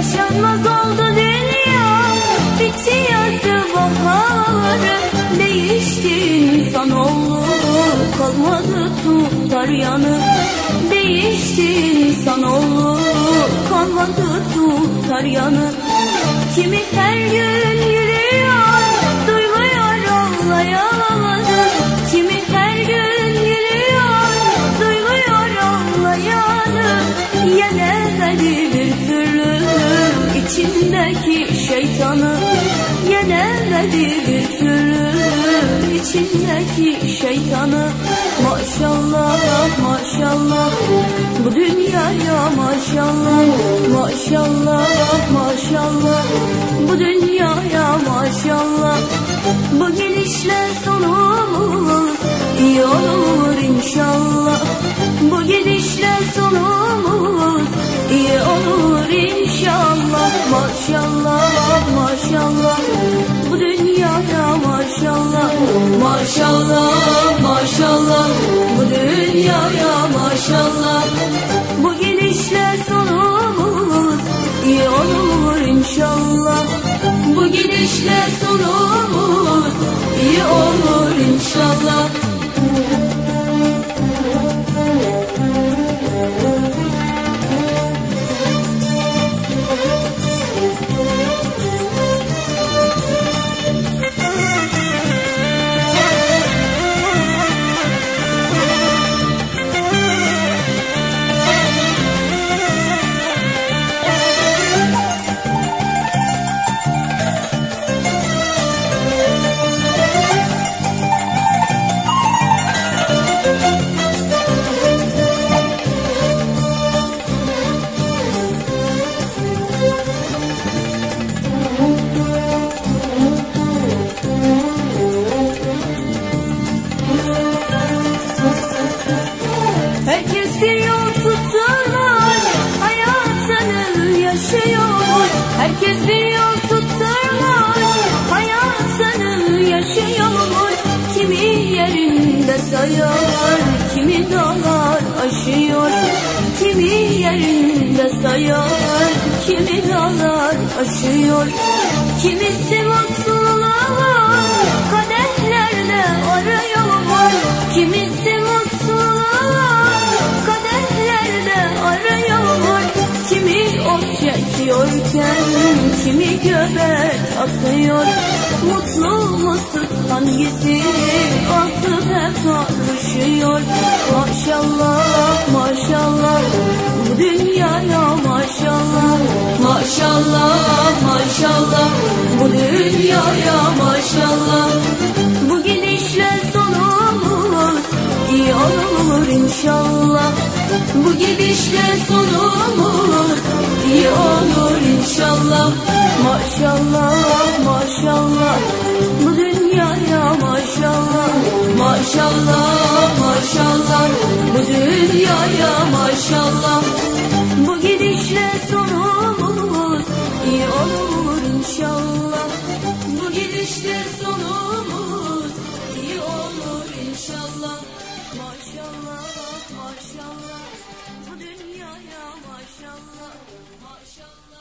Yaşanmaz oldu dünya. Bitti yazdı baharı Değişti insanoğlu. Kalmadı tutar yanı. Değişti insanoğlu. Kalmadı tutar yanı. Kimi her gün içindeki şeytanı Yenemedi bir türlü. İçindeki şeytanı Maşallah maşallah. Bu dünyaya maşallah Maşallah maşallah. Bu dünyaya maşallah. Bu gidişle sonumuz iyi olur inşallah Maşallah maşallah. Bu dünyaya maşallah. Maşallah maşallah. Bu dünyaya maşallah. Bu gidişle sonumuz. İyi olur inşallah. Bu gidişle sonumuz. İyi olur inşallah yaşıyor. Herkes yol tutturmuş Hayatını yaşıyor. Kimi yerinde sayar Kimi dağlar aşıyor. Kimi yerinde sayar Kimi dağlar aşıyor. Kimisi mutluluğu Kadehlerde arıyor Kimisi göbek atıyor Mutlu mutsuz hangisi aklı hep karışıyor Maşallah maşallah. Bu dünyaya maşallah. Maşallah maşallah. Bu dünyaya maşallah. Bu gidişle sonumuz iyi olur inşallah. Bu gidişle sonumuz maşallah maşallah maşallah. Bu dünyaya maşallah maşallah maşallah. Bu dünyaya maşallah. Bu gidişle sonumuz iyi olur inşallah. Bu gidişle sonumuz iyi olur inşallah. Maşallah maşallah. Bu dünyaya maşallah maşallah.